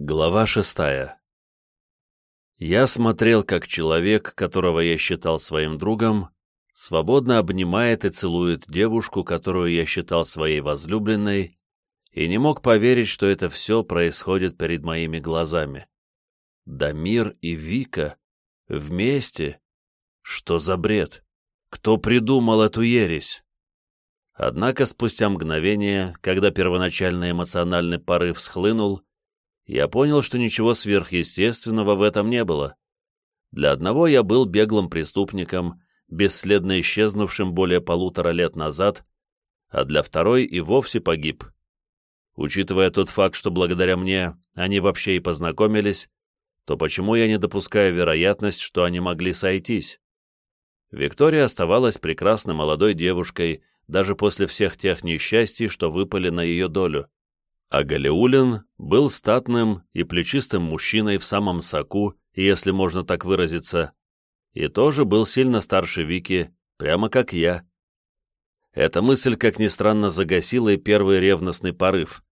Глава шестая Я смотрел, как человек, которого я считал своим другом, свободно обнимает и целует девушку, которую я считал своей возлюбленной, и не мог поверить, что это все происходит перед моими глазами. Дамир и Вика вместе? Что за бред? Кто придумал эту ересь? Однако спустя мгновение, когда первоначальный эмоциональный порыв схлынул, я понял, что ничего сверхъестественного в этом не было. Для одного я был беглым преступником, бесследно исчезнувшим более полутора лет назад, а для второй и вовсе погиб. Учитывая тот факт, что благодаря мне они вообще и познакомились, то почему я не допускаю вероятность, что они могли сойтись? Виктория оставалась прекрасной молодой девушкой, даже после всех тех несчастий, что выпали на ее долю. А Галиулин был статным и плечистым мужчиной в самом соку, если можно так выразиться, и тоже был сильно старше Вики, прямо как я. Эта мысль, как ни странно, загасила и первый ревностный порыв.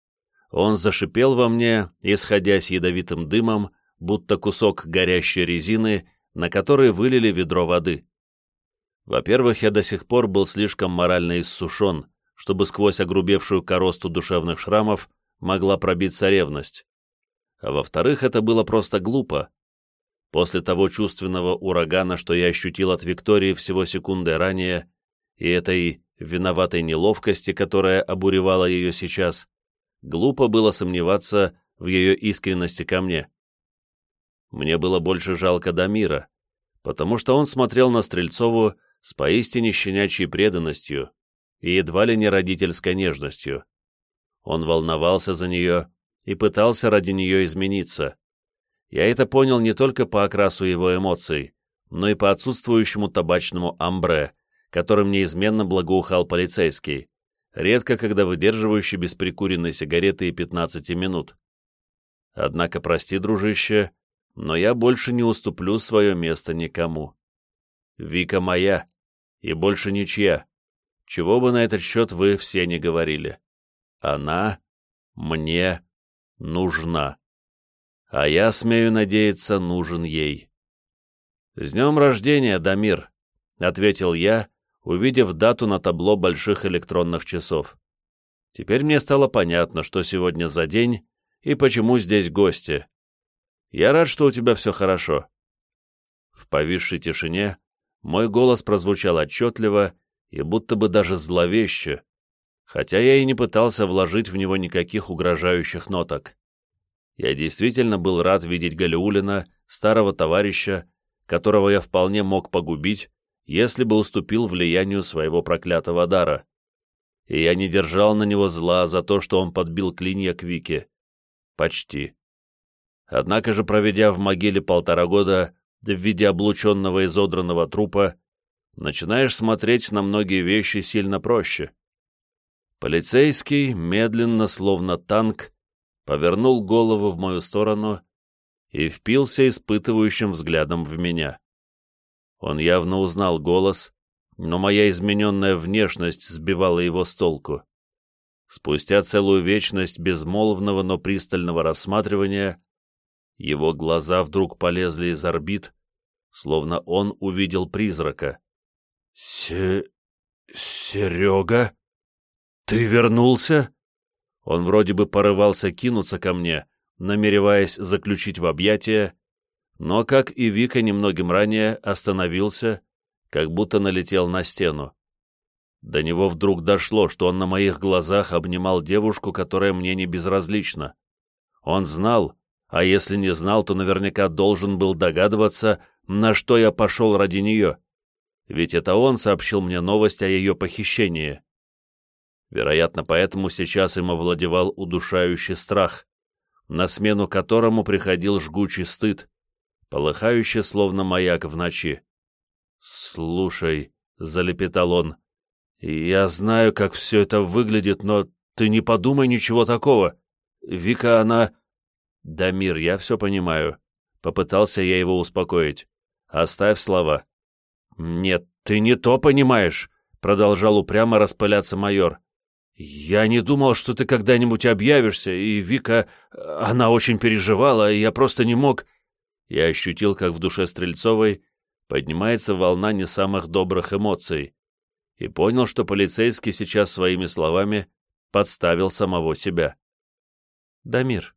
Он зашипел во мне, исходясь ядовитым дымом, будто кусок горящей резины, на который вылили ведро воды. Во-первых, я до сих пор был слишком морально иссушен, чтобы сквозь огрубевшую коросту душевных шрамов могла пробиться ревность. А во-вторых, это было просто глупо. После того чувственного урагана, что я ощутил от Виктории всего секунды ранее, и этой виноватой неловкости, которая обуревала ее сейчас, глупо было сомневаться в ее искренности ко мне. Мне было больше жалко Дамира, потому что он смотрел на Стрельцову с поистине щенячьей преданностью и едва ли не родительской нежностью. Он волновался за нее и пытался ради нее измениться. Я это понял не только по окрасу его эмоций, но и по отсутствующему табачному амбре, которым неизменно благоухал полицейский, редко когда выдерживающий без прикуренной сигареты и 15 минут. Однако, прости, дружище, но я больше не уступлю свое место никому. Вика моя, и больше ничья, чего бы на этот счет вы все не говорили. Она мне нужна. А я, смею надеяться, нужен ей. «С днем рождения, Дамир!» — ответил я, увидев дату на табло больших электронных часов. Теперь мне стало понятно, что сегодня за день и почему здесь гости. Я рад, что у тебя все хорошо. В повисшей тишине мой голос прозвучал отчетливо и будто бы даже зловеще, хотя я и не пытался вложить в него никаких угрожающих ноток. Я действительно был рад видеть Галиулина, старого товарища, которого я вполне мог погубить, если бы уступил влиянию своего проклятого дара. И я не держал на него зла за то, что он подбил клинья к Вике. Почти. Однако же, проведя в могиле полтора года в виде облученного изодранного трупа, начинаешь смотреть на многие вещи сильно проще. Полицейский, медленно, словно танк, повернул голову в мою сторону и впился испытывающим взглядом в меня. Он явно узнал голос, но моя измененная внешность сбивала его с толку. Спустя целую вечность безмолвного, но пристального рассматривания, его глаза вдруг полезли из орбит, словно он увидел призрака. «Се... Серега?» «Ты вернулся?» Он вроде бы порывался кинуться ко мне, намереваясь заключить в объятия, но, как и Вика немногим ранее, остановился, как будто налетел на стену. До него вдруг дошло, что он на моих глазах обнимал девушку, которая мне не безразлична. Он знал, а если не знал, то наверняка должен был догадываться, на что я пошел ради нее. Ведь это он сообщил мне новость о ее похищении. Вероятно, поэтому сейчас им овладевал удушающий страх, на смену которому приходил жгучий стыд, полыхающий словно маяк в ночи. «Слушай», — залепетал он, — «я знаю, как все это выглядит, но ты не подумай ничего такого. Вика, она...» «Да, мир, я все понимаю», — попытался я его успокоить. «Оставь слова». «Нет, ты не то понимаешь», — продолжал упрямо распыляться майор. «Я не думал, что ты когда-нибудь объявишься, и Вика... Она очень переживала, и я просто не мог...» Я ощутил, как в душе Стрельцовой поднимается волна не самых добрых эмоций, и понял, что полицейский сейчас своими словами подставил самого себя. «Дамир».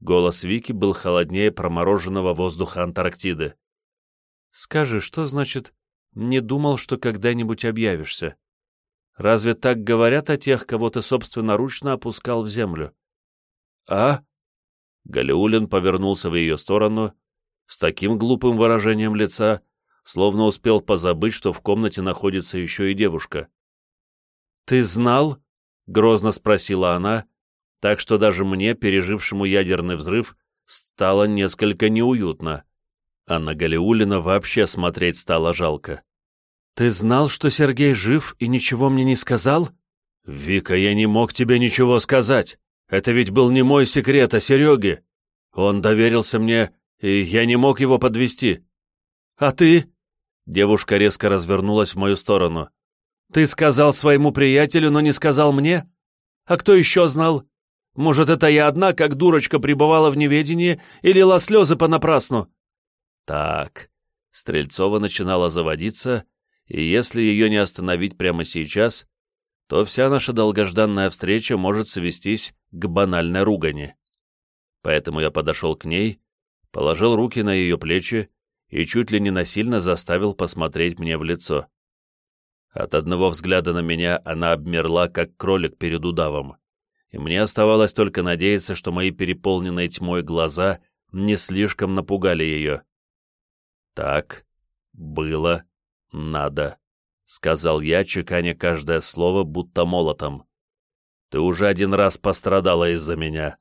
Голос Вики был холоднее промороженного воздуха Антарктиды. «Скажи, что значит «не думал, что когда-нибудь объявишься»? Разве так говорят о тех, кого ты собственноручно опускал в землю?» «А?» Галиулин повернулся в ее сторону с таким глупым выражением лица, словно успел позабыть, что в комнате находится еще и девушка. «Ты знал?» — грозно спросила она, так что даже мне, пережившему ядерный взрыв, стало несколько неуютно. А на Галиулина вообще смотреть стало жалко. «Ты знал, что Сергей жив и ничего мне не сказал?» «Вика, я не мог тебе ничего сказать. Это ведь был не мой секрет, а Сереги. Он доверился мне, и я не мог его подвести. А ты?» Девушка резко развернулась в мою сторону. «Ты сказал своему приятелю, но не сказал мне? А кто еще знал? Может, это я одна, как дурочка, пребывала в неведении и лила слезы понапрасну?» «Так...» Стрельцова начинала заводиться, и если ее не остановить прямо сейчас, то вся наша долгожданная встреча может свестись к банальной ругани. Поэтому я подошел к ней, положил руки на ее плечи и чуть ли не насильно заставил посмотреть мне в лицо. От одного взгляда на меня она обмерла, как кролик перед удавом, и мне оставалось только надеяться, что мои переполненные тьмой глаза не слишком напугали ее. «Так было надо», — сказал я, чеканя каждое слово, будто молотом. «Ты уже один раз пострадала из-за меня,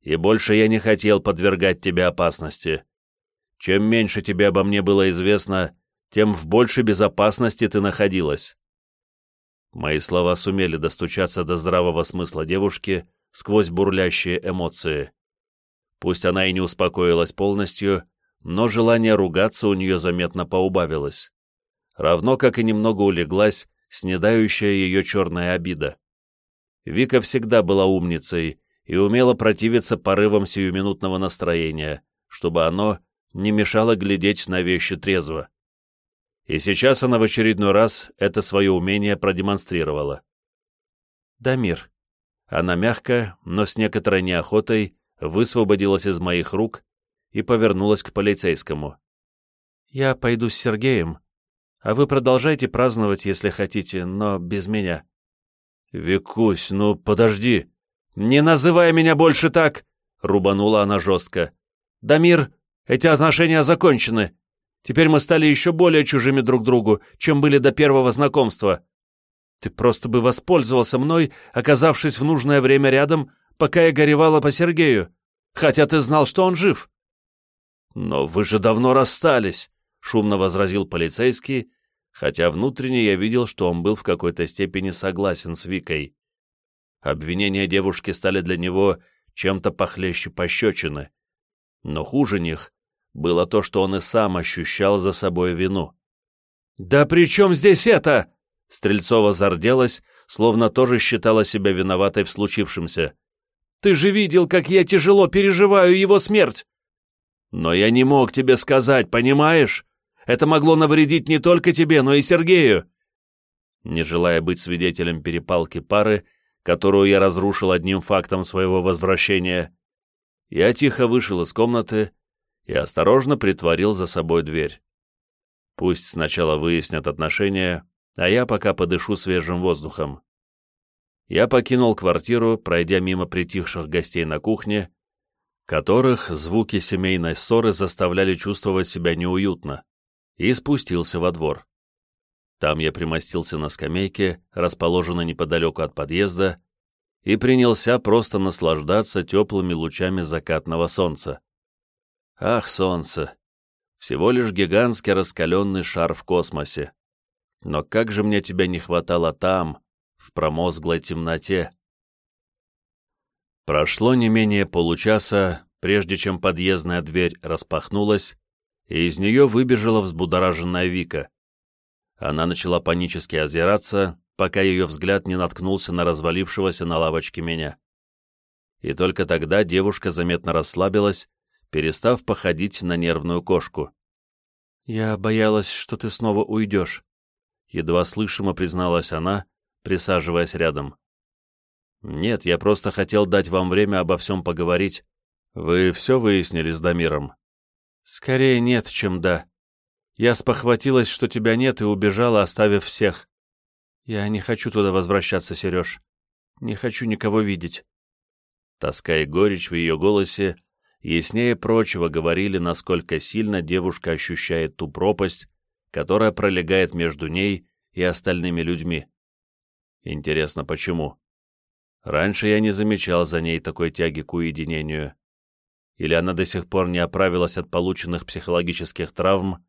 и больше я не хотел подвергать тебя опасности. Чем меньше тебе обо мне было известно, тем в большей безопасности ты находилась. Мои слова сумели достучаться до здравого смысла девушки сквозь бурлящие эмоции. Пусть она и не успокоилась полностью, но желание ругаться у нее заметно поубавилось. Равно как и немного улеглась снедающая ее черная обида. Вика всегда была умницей и умела противиться порывам сиюминутного настроения, чтобы оно не мешало глядеть на вещи трезво. И сейчас она в очередной раз это свое умение продемонстрировала. «Дамир». Она мягко, но с некоторой неохотой высвободилась из моих рук и повернулась к полицейскому. «Я пойду с Сергеем, а вы продолжайте праздновать, если хотите, но без меня». «Викусь, ну подожди!» «Не называй меня больше так!» — рубанула она жестко. «Дамир, эти отношения закончены. Теперь мы стали еще более чужими друг другу, чем были до первого знакомства. Ты просто бы воспользовался мной, оказавшись в нужное время рядом, пока я горевала по Сергею, хотя ты знал, что он жив». «Но вы же давно расстались», — шумно возразил полицейский, хотя внутренне я видел, что он был в какой-то степени согласен с Викой. Обвинения девушки стали для него чем-то похлеще пощечины. Но хуже них было то, что он и сам ощущал за собой вину. «Да при чем здесь это?» Стрельцова зарделась, словно тоже считала себя виноватой в случившемся. «Ты же видел, как я тяжело переживаю его смерть!» «Но я не мог тебе сказать, понимаешь? Это могло навредить не только тебе, но и Сергею!» Не желая быть свидетелем перепалки пары, которую я разрушил одним фактом своего возвращения, я тихо вышел из комнаты и осторожно притворил за собой дверь. Пусть сначала выяснят отношения, а я пока подышу свежим воздухом. Я покинул квартиру, пройдя мимо притихших гостей на кухне, которых звуки семейной ссоры заставляли чувствовать себя неуютно, и спустился во двор. Там я примостился на скамейке, расположенной неподалеку от подъезда, и принялся просто наслаждаться теплыми лучами закатного солнца. Ах, солнце! Всего лишь гигантский раскаленный шар в космосе. Но как же мне тебя не хватало там, в промозглой темноте? Прошло не менее получаса, прежде чем подъездная дверь распахнулась, и из нее выбежала взбудораженная Вика. Она начала панически озираться, пока ее взгляд не наткнулся на развалившегося на лавочке меня. И только тогда девушка заметно расслабилась, перестав походить на нервную кошку. «Я боялась, что ты снова уйдешь», — едва слышимо призналась она, присаживаясь рядом. «Нет, я просто хотел дать вам время обо всем поговорить. Вы все выяснили с Дамиром?» «Скорее нет, чем да. Я спохватилась, что тебя нет, и убежала, оставив всех. Я не хочу туда возвращаться, Сереж. Не хочу никого видеть». Тоска и горечь в ее голосе яснее прочего говорили, насколько сильно девушка ощущает ту пропасть, которая пролегает между ней и остальными людьми. Интересно, почему? Раньше я не замечал за ней такой тяги к уединению. Или она до сих пор не оправилась от полученных психологических травм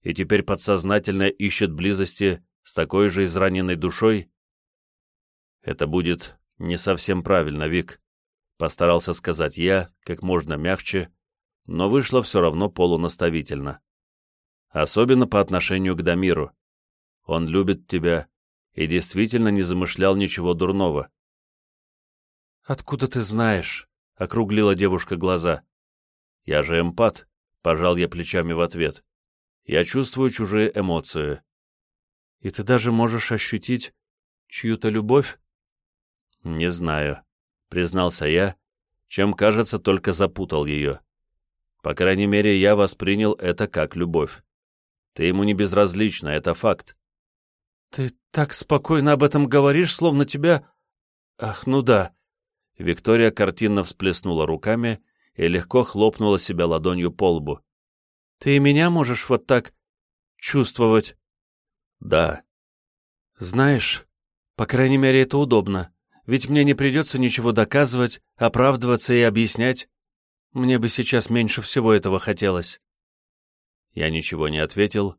и теперь подсознательно ищет близости с такой же израненной душой? Это будет не совсем правильно, Вик. Постарался сказать я, как можно мягче, но вышло все равно полунаставительно. Особенно по отношению к Дамиру. Он любит тебя и действительно не замышлял ничего дурного. «Откуда ты знаешь?» — округлила девушка глаза. «Я же эмпат», — пожал я плечами в ответ. «Я чувствую чужие эмоции». «И ты даже можешь ощутить чью-то любовь?» «Не знаю признался я, чем, кажется, только запутал ее. По крайней мере, я воспринял это как любовь. Ты ему не безразлична, это факт. Ты так спокойно об этом говоришь, словно тебя... Ах, ну да. Виктория картинно всплеснула руками и легко хлопнула себя ладонью по лбу. Ты меня можешь вот так чувствовать? Да. Знаешь, по крайней мере, это удобно ведь мне не придется ничего доказывать, оправдываться и объяснять. Мне бы сейчас меньше всего этого хотелось. Я ничего не ответил,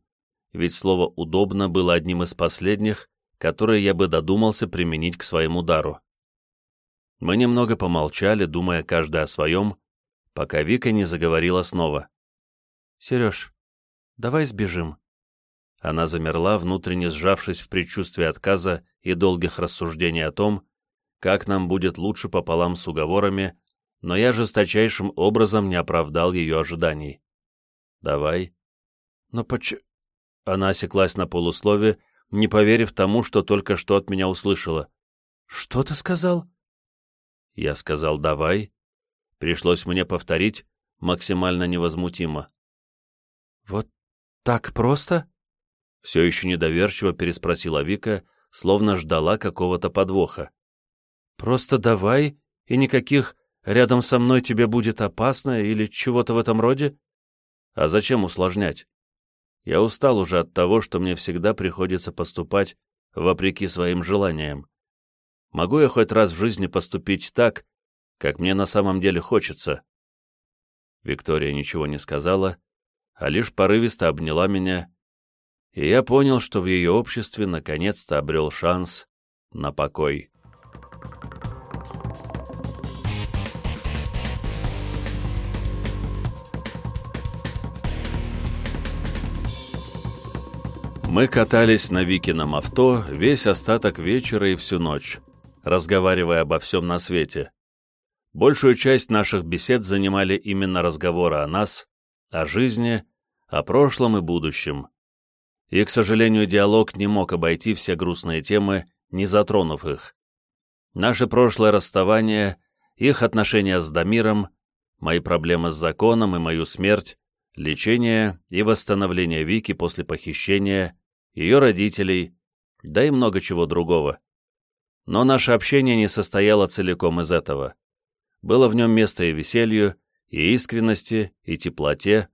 ведь слово «удобно» было одним из последних, которые я бы додумался применить к своему дару. Мы немного помолчали, думая каждый о своем, пока Вика не заговорила снова. «Сереж, давай сбежим». Она замерла, внутренне сжавшись в предчувствии отказа и долгих рассуждений о том, как нам будет лучше пополам с уговорами, но я жесточайшим образом не оправдал ее ожиданий. «Давай». «Но поч...» Она осеклась на полуслове, не поверив тому, что только что от меня услышала. «Что ты сказал?» Я сказал «давай». Пришлось мне повторить максимально невозмутимо. «Вот так просто?» Все еще недоверчиво переспросила Вика, словно ждала какого-то подвоха. Просто давай, и никаких «рядом со мной тебе будет опасно» или чего-то в этом роде? А зачем усложнять? Я устал уже от того, что мне всегда приходится поступать вопреки своим желаниям. Могу я хоть раз в жизни поступить так, как мне на самом деле хочется?» Виктория ничего не сказала, а лишь порывисто обняла меня, и я понял, что в ее обществе наконец-то обрел шанс на покой. Мы катались на Викином авто весь остаток вечера и всю ночь, разговаривая обо всем на свете. Большую часть наших бесед занимали именно разговоры о нас, о жизни, о прошлом и будущем. И, к сожалению, диалог не мог обойти все грустные темы, не затронув их. Наше прошлое расставание, их отношения с Дамиром, мои проблемы с законом и мою смерть, лечение и восстановление Вики после похищения, ее родителей, да и много чего другого. Но наше общение не состояло целиком из этого. Было в нем место и веселью, и искренности, и теплоте.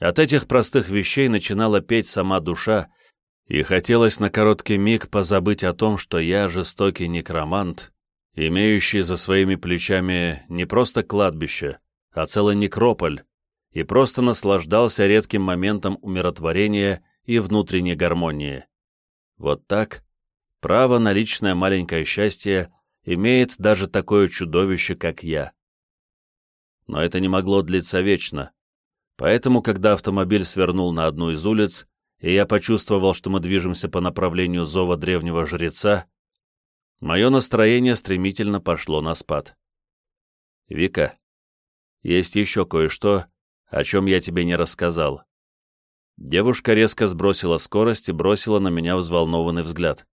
От этих простых вещей начинала петь сама душа, и хотелось на короткий миг позабыть о том, что я жестокий некромант, имеющий за своими плечами не просто кладбище, а целый некрополь, и просто наслаждался редким моментом умиротворения и внутренней гармонии. Вот так право на личное маленькое счастье имеет даже такое чудовище, как я. Но это не могло длиться вечно, поэтому, когда автомобиль свернул на одну из улиц, и я почувствовал, что мы движемся по направлению зова древнего жреца, мое настроение стремительно пошло на спад. «Вика, есть еще кое-что, о чем я тебе не рассказал». Девушка резко сбросила скорость и бросила на меня взволнованный взгляд.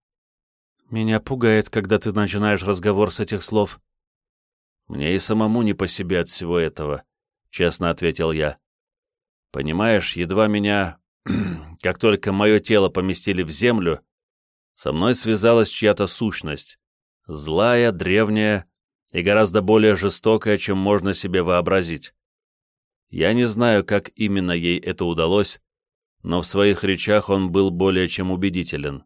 «Меня пугает, когда ты начинаешь разговор с этих слов». «Мне и самому не по себе от всего этого», — честно ответил я. «Понимаешь, едва меня как только мое тело поместили в землю, со мной связалась чья-то сущность, злая, древняя и гораздо более жестокая, чем можно себе вообразить. Я не знаю, как именно ей это удалось, но в своих речах он был более чем убедителен.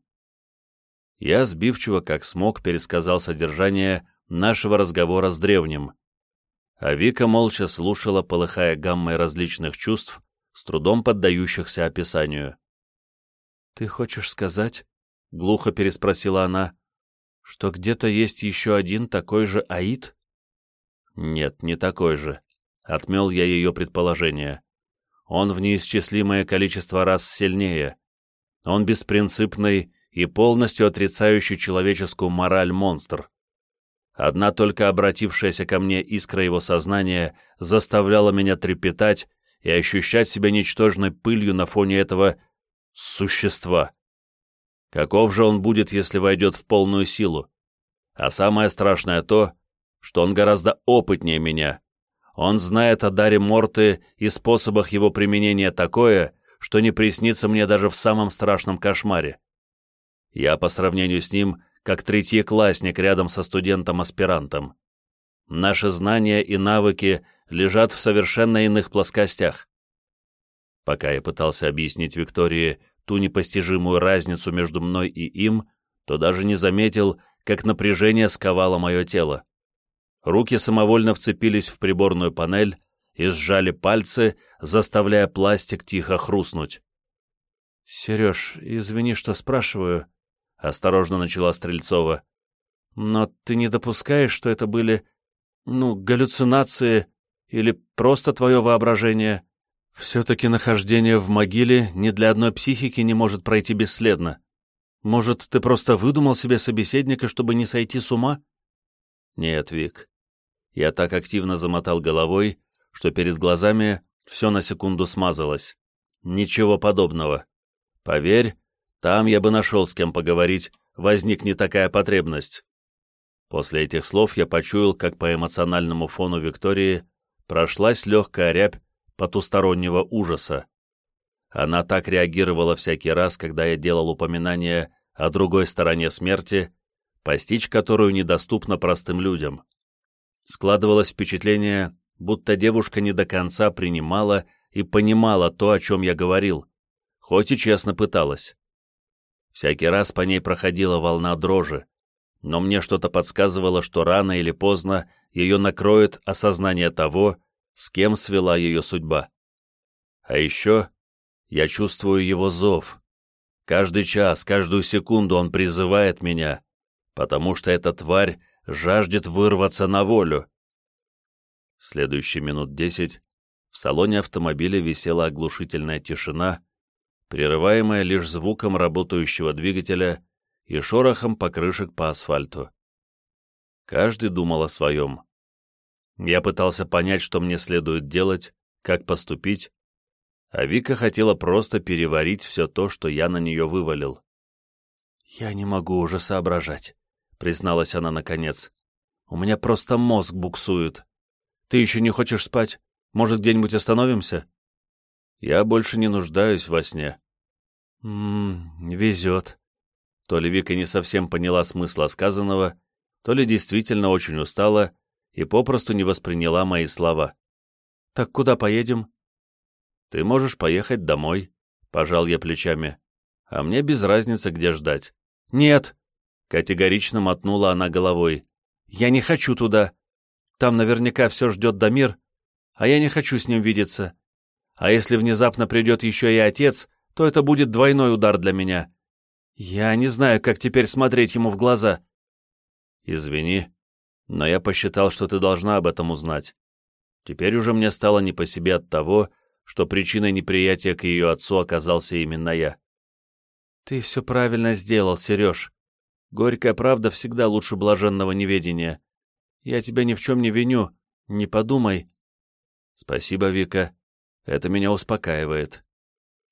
Я сбивчиво, как смог, пересказал содержание нашего разговора с древним, а Вика молча слушала, полыхая гаммой различных чувств, с трудом поддающихся описанию. «Ты хочешь сказать?» — глухо переспросила она. «Что где-то есть еще один такой же Аид?» «Нет, не такой же», — отмел я ее предположение. «Он в неисчислимое количество раз сильнее. Он беспринципный и полностью отрицающий человеческую мораль монстр. Одна только обратившаяся ко мне искра его сознания заставляла меня трепетать и ощущать себя ничтожной пылью на фоне этого существа. Каков же он будет, если войдет в полную силу? А самое страшное то, что он гораздо опытнее меня. Он знает о даре Морты и способах его применения такое, что не приснится мне даже в самом страшном кошмаре. Я по сравнению с ним как третьеклассник рядом со студентом-аспирантом. Наши знания и навыки лежат в совершенно иных плоскостях. Пока я пытался объяснить Виктории ту непостижимую разницу между мной и им, то даже не заметил, как напряжение сковало мое тело. Руки самовольно вцепились в приборную панель и сжали пальцы, заставляя пластик тихо хрустнуть. — Сереж, извини, что спрашиваю, — осторожно начала Стрельцова. — Но ты не допускаешь, что это были, ну, галлюцинации или просто твое воображение? Все-таки нахождение в могиле ни для одной психики не может пройти бесследно. Может, ты просто выдумал себе собеседника, чтобы не сойти с ума? Нет, Вик. Я так активно замотал головой, что перед глазами все на секунду смазалось. Ничего подобного. Поверь, там я бы нашел с кем поговорить, возникнет такая потребность. После этих слов я почуял, как по эмоциональному фону Виктории прошлась легкая рябь потустороннего ужаса. Она так реагировала всякий раз, когда я делал упоминание о другой стороне смерти, постичь которую недоступно простым людям. Складывалось впечатление, будто девушка не до конца принимала и понимала то, о чем я говорил, хоть и честно пыталась. Всякий раз по ней проходила волна дрожи, но мне что-то подсказывало, что рано или поздно ее накроет осознание того, с кем свела ее судьба. А еще я чувствую его зов. Каждый час, каждую секунду он призывает меня, потому что эта тварь жаждет вырваться на волю. Следующие минут десять в салоне автомобиля висела оглушительная тишина, прерываемая лишь звуком работающего двигателя и шорохом покрышек по асфальту. Каждый думал о своем. Я пытался понять, что мне следует делать, как поступить, а Вика хотела просто переварить все то, что я на нее вывалил. «Я не могу уже соображать», — призналась она наконец. «У меня просто мозг буксует. Ты еще не хочешь спать? Может, где-нибудь остановимся?» «Я больше не нуждаюсь во сне». «Ммм, везет», то ли Вика не совсем поняла смысла сказанного, то ли действительно очень устала и попросту не восприняла мои слова. «Так куда поедем?» «Ты можешь поехать домой», — пожал я плечами. «А мне без разницы, где ждать». «Нет!» — категорично мотнула она головой. «Я не хочу туда. Там наверняка все ждет Дамир, а я не хочу с ним видеться. А если внезапно придет еще и отец, то это будет двойной удар для меня. Я не знаю, как теперь смотреть ему в глаза. Извини, но я посчитал, что ты должна об этом узнать. Теперь уже мне стало не по себе от того, что причиной неприятия к ее отцу оказался именно я. «Ты все правильно сделал, Сереж. Горькая правда всегда лучше блаженного неведения. Я тебя ни в чем не виню, не подумай». «Спасибо, Вика. Это меня успокаивает».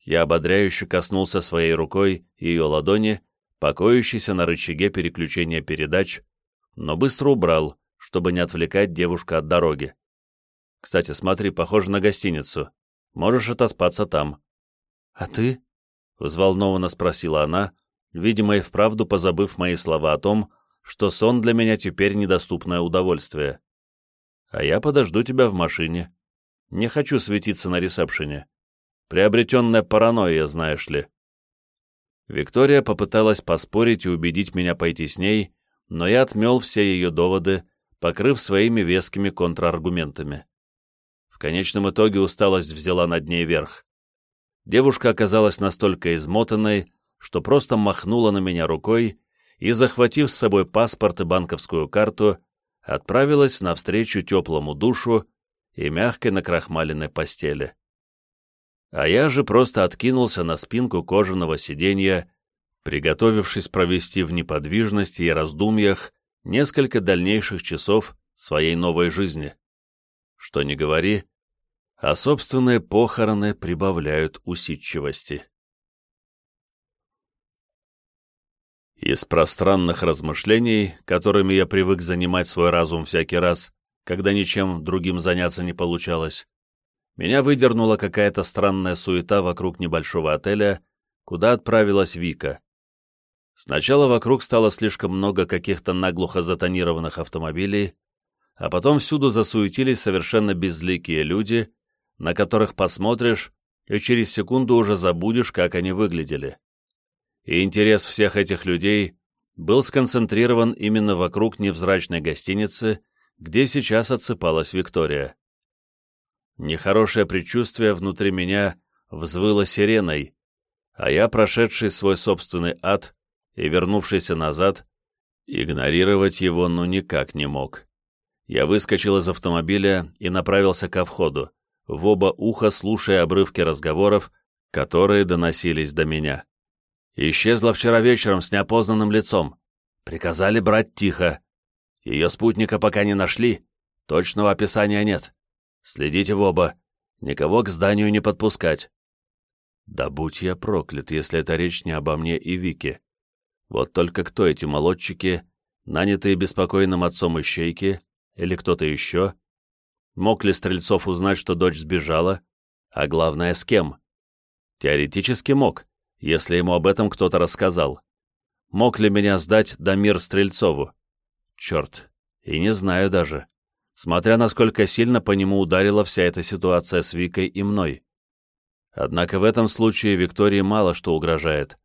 Я ободряюще коснулся своей рукой ее ладони, покоящейся на рычаге переключения передач, но быстро убрал, чтобы не отвлекать девушку от дороги. «Кстати, смотри, похоже на гостиницу. Можешь отоспаться там». «А ты?» — взволнованно спросила она, видимо, и вправду позабыв мои слова о том, что сон для меня теперь недоступное удовольствие. «А я подожду тебя в машине. Не хочу светиться на ресепшене. Приобретенная паранойя, знаешь ли». Виктория попыталась поспорить и убедить меня пойти с ней, но я отмел все ее доводы, покрыв своими вескими контраргументами. В конечном итоге усталость взяла над ней верх. Девушка оказалась настолько измотанной, что просто махнула на меня рукой и, захватив с собой паспорт и банковскую карту, отправилась навстречу теплому душу и мягкой накрахмаленной постели а я же просто откинулся на спинку кожаного сиденья, приготовившись провести в неподвижности и раздумьях несколько дальнейших часов своей новой жизни. Что ни говори, а собственные похороны прибавляют усидчивости. Из пространных размышлений, которыми я привык занимать свой разум всякий раз, когда ничем другим заняться не получалось, меня выдернула какая-то странная суета вокруг небольшого отеля, куда отправилась Вика. Сначала вокруг стало слишком много каких-то наглухо затонированных автомобилей, а потом всюду засуетились совершенно безликие люди, на которых посмотришь и через секунду уже забудешь, как они выглядели. И интерес всех этих людей был сконцентрирован именно вокруг невзрачной гостиницы, где сейчас отсыпалась Виктория. Нехорошее предчувствие внутри меня взвыло сиреной, а я, прошедший свой собственный ад и вернувшийся назад, игнорировать его ну никак не мог. Я выскочил из автомобиля и направился ко входу, в оба уха слушая обрывки разговоров, которые доносились до меня. Исчезла вчера вечером с неопознанным лицом. Приказали брать тихо. Ее спутника пока не нашли, точного описания нет. Следите в оба. Никого к зданию не подпускать. Да будь я проклят, если это речь не обо мне и Вике. Вот только кто эти молодчики, нанятые беспокойным отцом ищейки, или кто-то еще? Мог ли Стрельцов узнать, что дочь сбежала? А главное, с кем? Теоретически мог, если ему об этом кто-то рассказал. Мог ли меня сдать Дамир Стрельцову? Черт, и не знаю даже смотря насколько сильно по нему ударила вся эта ситуация с Викой и мной. Однако в этом случае Виктории мало что угрожает.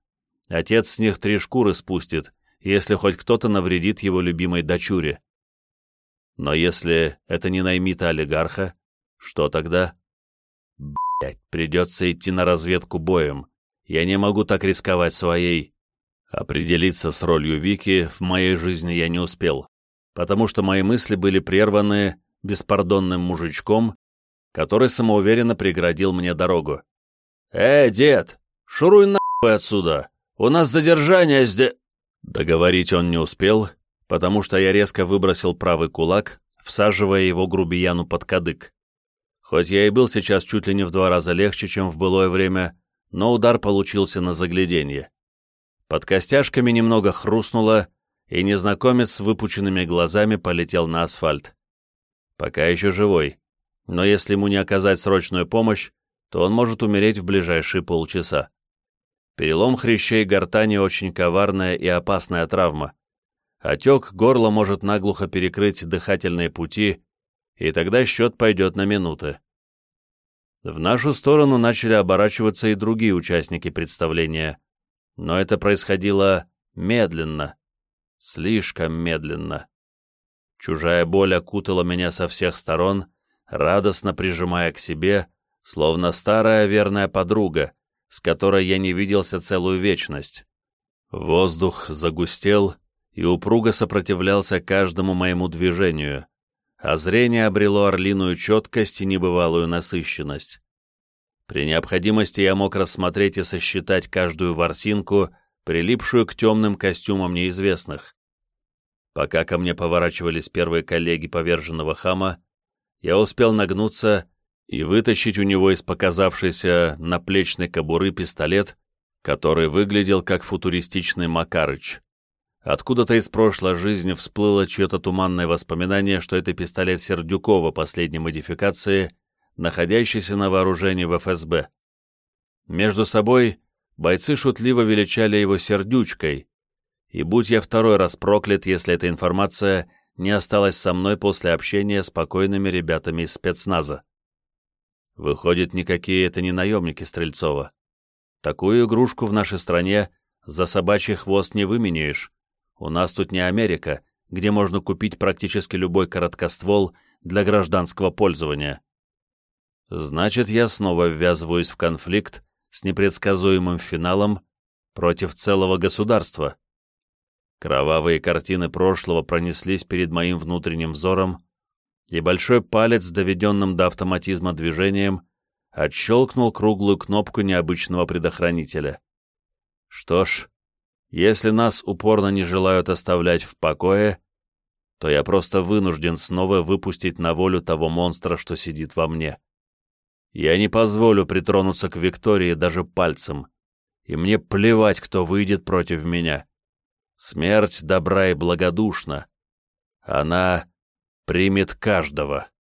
Отец с них три шкуры спустит, если хоть кто-то навредит его любимой дочуре. Но если это не наймита олигарха, что тогда? Блять, придется идти на разведку боем. Я не могу так рисковать своей. Определиться с ролью Вики в моей жизни я не успел потому что мои мысли были прерваны беспардонным мужичком, который самоуверенно преградил мне дорогу. «Эй, дед, шуруй нахуй отсюда! У нас задержание здесь...» Договорить он не успел, потому что я резко выбросил правый кулак, всаживая его грубияну под кадык. Хоть я и был сейчас чуть ли не в два раза легче, чем в былое время, но удар получился на загляденье. Под костяшками немного хрустнуло, и незнакомец с выпученными глазами полетел на асфальт. Пока еще живой, но если ему не оказать срочную помощь, то он может умереть в ближайшие полчаса. Перелом хрящей гортани очень коварная и опасная травма. Отек горла может наглухо перекрыть дыхательные пути, и тогда счет пойдет на минуты. В нашу сторону начали оборачиваться и другие участники представления, но это происходило медленно, Слишком медленно. Чужая боль окутала меня со всех сторон, радостно прижимая к себе, словно старая верная подруга, с которой я не виделся целую вечность. Воздух загустел и упруго сопротивлялся каждому моему движению, а зрение обрело орлиную четкость и небывалую насыщенность. При необходимости я мог рассмотреть и сосчитать каждую ворсинку, прилипшую к темным костюмам неизвестных. Пока ко мне поворачивались первые коллеги поверженного хама, я успел нагнуться и вытащить у него из показавшейся наплечной кобуры пистолет, который выглядел как футуристичный Макарыч. Откуда-то из прошлой жизни всплыло чье-то туманное воспоминание, что это пистолет Сердюкова последней модификации, находящийся на вооружении в ФСБ. Между собой бойцы шутливо величали его «сердючкой», и будь я второй раз проклят, если эта информация не осталась со мной после общения с спокойными ребятами из спецназа. Выходит, никакие это не наемники Стрельцова. Такую игрушку в нашей стране за собачий хвост не выменяешь, у нас тут не Америка, где можно купить практически любой короткоствол для гражданского пользования. Значит, я снова ввязываюсь в конфликт с непредсказуемым финалом против целого государства. Кровавые картины прошлого пронеслись перед моим внутренним взором, и большой палец доведенным до автоматизма движением отщелкнул круглую кнопку необычного предохранителя. Что ж, если нас упорно не желают оставлять в покое, то я просто вынужден снова выпустить на волю того монстра, что сидит во мне. Я не позволю притронуться к Виктории даже пальцем, и мне плевать, кто выйдет против меня. Смерть добра и благодушна. Она примет каждого.